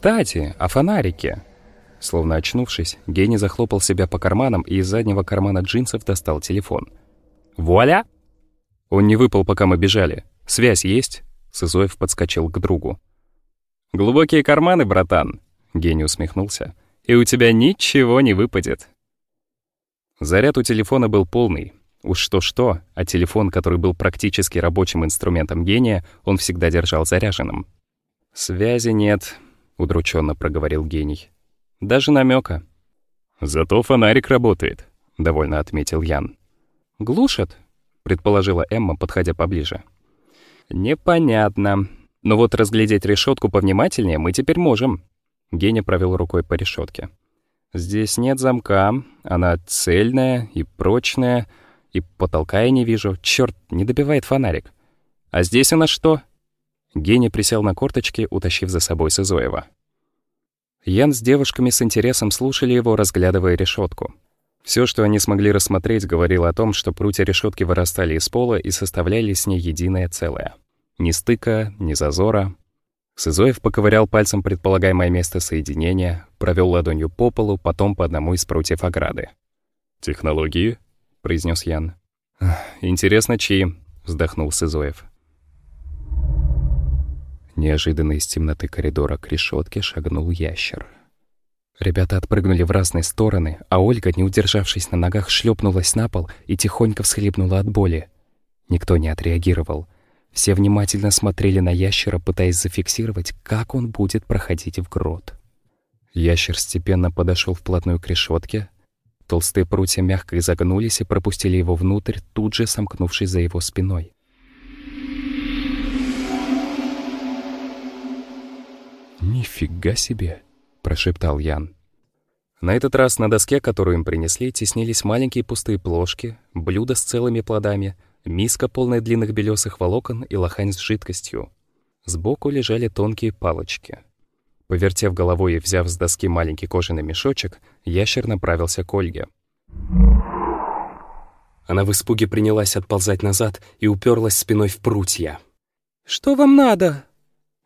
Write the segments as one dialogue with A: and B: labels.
A: Кстати, о фонарике. Словно очнувшись, Гений захлопал себя по карманам и из заднего кармана джинсов достал телефон. «Вуаля!» Он не выпал, пока мы бежали. «Связь есть?» Сызоев подскочил к другу. «Глубокие карманы, братан!» Гений усмехнулся. «И у тебя ничего не выпадет!» Заряд у телефона был полный. Уж что-что, а телефон, который был практически рабочим инструментом гения, он всегда держал заряженным. «Связи нет», — удрученно проговорил гений. Даже намека. «Зато фонарик работает», — довольно отметил Ян. «Глушат?» — предположила Эмма, подходя поближе. «Непонятно. Но вот разглядеть решетку повнимательнее мы теперь можем». Геня провел рукой по решетке. «Здесь нет замка, она цельная и прочная, и потолка я не вижу. Чёрт, не добивает фонарик. А здесь у нас что?» Геня присел на корточки, утащив за собой Сызоева. Ян с девушками с интересом слушали его, разглядывая решетку. Все, что они смогли рассмотреть, говорило о том, что прутья решетки вырастали из пола и составляли с ней единое целое. Ни стыка, ни зазора. Сызоев поковырял пальцем предполагаемое место соединения, провел ладонью по полу, потом по одному из прутьев ограды. «Технологии?» — произнес Ян. «Интересно, чьи?» — вздохнул Сызоев. Неожиданно из темноты коридора к решетке шагнул ящер. Ребята отпрыгнули в разные стороны, а Ольга, не удержавшись на ногах, шлепнулась на пол и тихонько всхлипнула от боли. Никто не отреагировал. Все внимательно смотрели на ящера, пытаясь зафиксировать, как он будет проходить в грот. Ящер степенно подошел вплотную к решетке. Толстые прутья мягко изогнулись и пропустили его внутрь, тут же сомкнувшись за его спиной. «Нифига себе!» — прошептал Ян. На этот раз на доске, которую им принесли, теснились маленькие пустые плошки, блюдо с целыми плодами, миска, полная длинных белесых волокон и лохань с жидкостью. Сбоку лежали тонкие палочки. Повертев головой и взяв с доски маленький кожаный мешочек, ящер направился к Ольге. Она в испуге принялась отползать назад и уперлась спиной в прутья.
B: «Что вам надо?»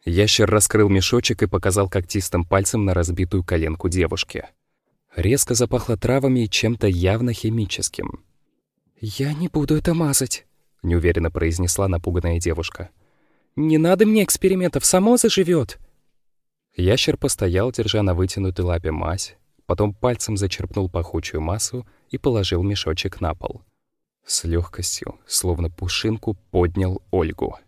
A: Ящер раскрыл мешочек и показал когтистым пальцем на разбитую коленку девушки. Резко запахло травами и чем-то явно химическим.
B: «Я не буду это мазать», —
A: неуверенно произнесла напуганная девушка.
B: «Не надо мне экспериментов, само заживет.
A: Ящер постоял, держа на вытянутой лапе мазь, потом пальцем зачерпнул пахучую массу и положил мешочек на пол. С легкостью, словно пушинку, поднял Ольгу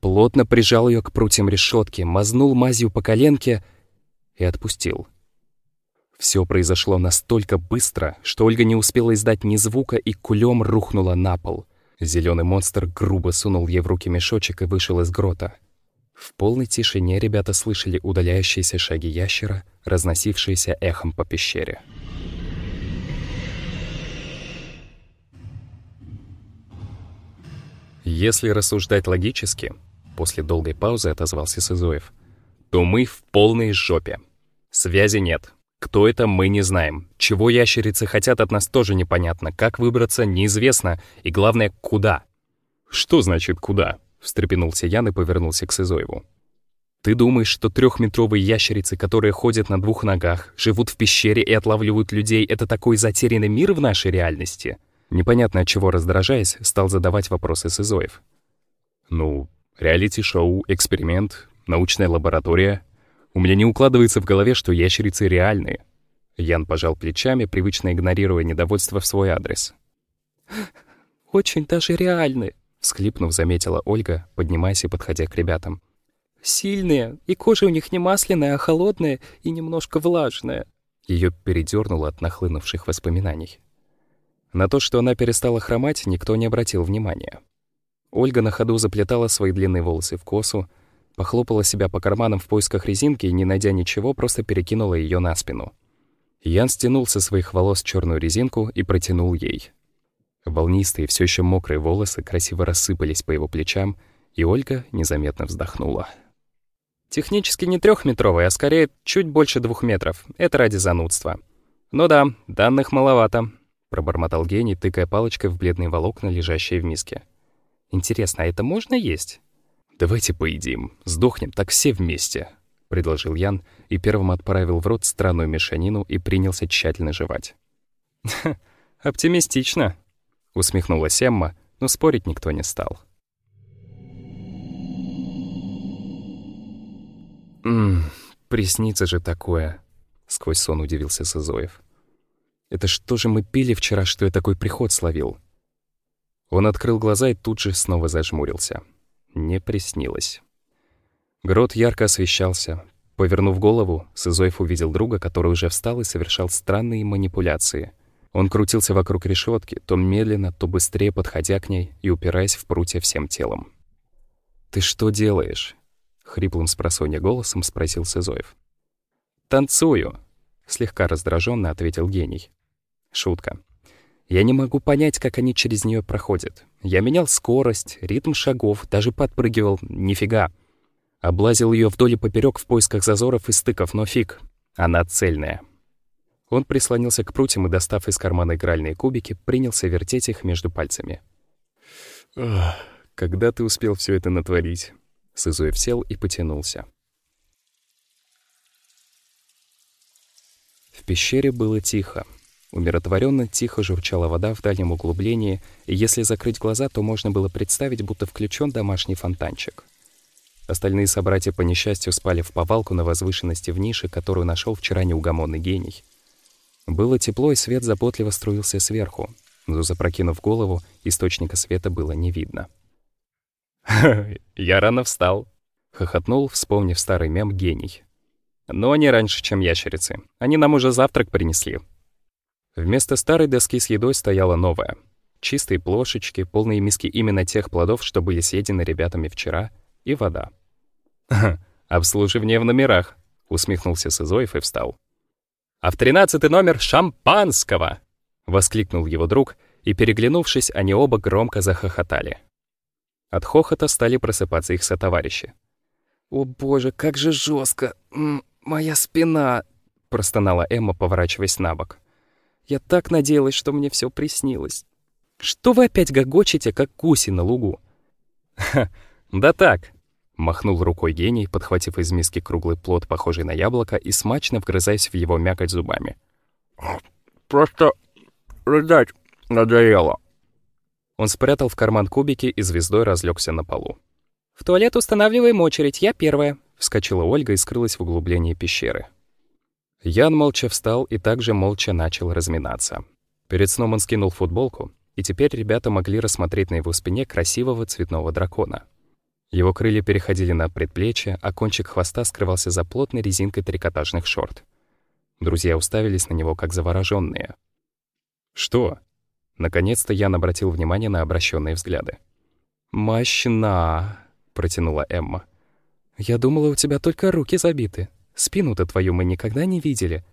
A: плотно прижал ее к прутьям решетки, мазнул мазью по коленке и отпустил. Все произошло настолько быстро, что Ольга не успела издать ни звука и кулем рухнула на пол. Зеленый монстр грубо сунул ей в руки мешочек и вышел из грота. В полной тишине ребята слышали удаляющиеся шаги ящера, разносившиеся эхом по пещере. Если рассуждать логически, После долгой паузы отозвался Сызоев. «То мы в полной жопе. Связи нет. Кто это, мы не знаем. Чего ящерицы хотят от нас тоже непонятно. Как выбраться, неизвестно. И главное, куда?» «Что значит «куда»?» — встрепенулся Ян и повернулся к Сызоеву. «Ты думаешь, что трехметровые ящерицы, которые ходят на двух ногах, живут в пещере и отлавливают людей, это такой затерянный мир в нашей реальности?» Непонятно от чего раздражаясь, стал задавать вопросы Сызоев. «Ну, Реалити-шоу, эксперимент, научная лаборатория. У меня не укладывается в голове, что ящерицы реальные. Ян пожал плечами, привычно игнорируя недовольство в свой адрес.
B: «Очень даже реальны», —
A: всхлипнув, заметила Ольга, поднимаясь и подходя к ребятам.
B: «Сильные, и кожа у них не масляная, а холодная и немножко влажная».
A: Ее передернуло от нахлынувших воспоминаний. На то, что она перестала хромать, никто не обратил внимания. Ольга на ходу заплетала свои длинные волосы в косу, похлопала себя по карманам в поисках резинки и, не найдя ничего, просто перекинула ее на спину. Ян стянул со своих волос черную резинку и протянул ей. Волнистые, все еще мокрые волосы красиво рассыпались по его плечам, и Ольга незаметно вздохнула.
B: «Технически не трехметровый, а скорее чуть больше двух метров. Это ради занудства. Ну да, данных маловато», — пробормотал гений, тыкая палочкой в бледные волокна, лежащие в миске. Интересно, а это можно есть?
A: Давайте поедим. Сдохнем так все вместе. — предложил Ян и первым отправил в рот странную мешанину и принялся тщательно жевать.
B: «Оптимистично», — усмехнулась Эмма, но спорить никто не стал.
A: «Ммм, приснится же такое», — сквозь сон удивился Сызоев. «Это что же мы пили вчера, что я такой приход словил?» Он открыл глаза и тут же снова зажмурился. Не приснилось. Грот ярко освещался. Повернув голову, Сызоев увидел друга, который уже встал и совершал странные манипуляции. Он крутился вокруг решетки, то медленно, то быстрее подходя к ней и упираясь в прутья всем телом. «Ты что делаешь?» — хриплым спросонья голосом спросил Сызоев.
B: «Танцую», —
A: слегка раздраженно ответил гений. Шутка. Я не могу понять, как они через нее проходят. Я менял скорость, ритм шагов, даже подпрыгивал. Нифига. Облазил ее вдоль и поперек в поисках зазоров и стыков, но фиг. Она цельная. Он прислонился к прутьям и, достав из кармана игральные кубики, принялся вертеть их между пальцами. «Ах, когда ты успел все это натворить?» Сызуев сел и потянулся. В пещере было тихо. Умиротворенно тихо журчала вода в дальнем углублении, и если закрыть глаза, то можно было представить, будто включен домашний фонтанчик. Остальные собратья по несчастью спали в повалку на возвышенности в нише, которую нашел вчера неугомонный гений. Было тепло, и свет заботливо струился сверху, но, запрокинув голову, источника света было не видно.
B: «Я рано встал», — хохотнул, вспомнив старый мем «Гений». «Но не раньше, чем ящерицы. Они нам уже завтрак принесли».
A: Вместо старой доски с едой стояла новая. Чистые плошечки, полные миски именно тех плодов, что были съедены ребятами вчера, и вода.
B: «Обслуживание в номерах», — усмехнулся Сызоев и встал. «А в тринадцатый номер шампанского!» — воскликнул его друг, и, переглянувшись, они оба громко захохотали. От хохота стали просыпаться их сотоварищи.
C: «О боже, как же жестко! Моя спина!» — простонала Эмма, поворачиваясь на бок. Я так надеялась, что мне все приснилось. Что вы опять гогочете, как гуси на лугу?
B: Ха, да так, махнул рукой гений, подхватив из миски круглый плод, похожий на яблоко, и смачно вгрызаясь в его мякоть зубами.
C: Просто рыдать надоело.
A: Он спрятал в карман кубики и звездой разлегся на полу.
C: «В туалет устанавливаем очередь, я первая», —
A: вскочила Ольга и скрылась в углублении пещеры. Ян молча встал и также молча начал разминаться. Перед сном он скинул футболку, и теперь ребята могли рассмотреть на его спине красивого цветного дракона. Его крылья переходили на предплечье, а кончик хвоста скрывался за плотной резинкой трикотажных шорт. Друзья уставились на него как заворожённые. «Что?» Наконец-то Ян обратил внимание на обращенные взгляды.
C: «Мощна!» — протянула Эмма. «Я думала, у тебя только руки забиты». Спину-то твою мы никогда не видели.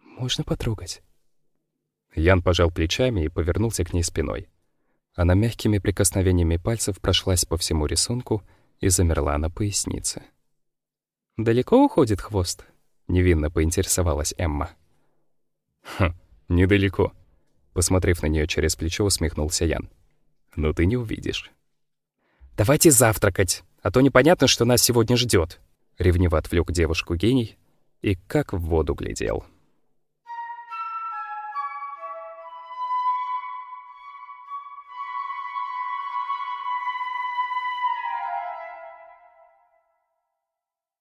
C: Можно потрогать?»
A: Ян пожал плечами и повернулся к ней спиной. Она мягкими прикосновениями пальцев прошлась по всему рисунку и замерла на пояснице.
C: «Далеко уходит хвост?»
A: — невинно поинтересовалась Эмма.
B: «Хм, недалеко», —
A: посмотрев на нее через плечо, усмехнулся Ян. «Но ты не увидишь».
C: «Давайте завтракать, а то непонятно, что нас сегодня ждет.
A: Ревниво отвлек девушку гений и как в воду глядел.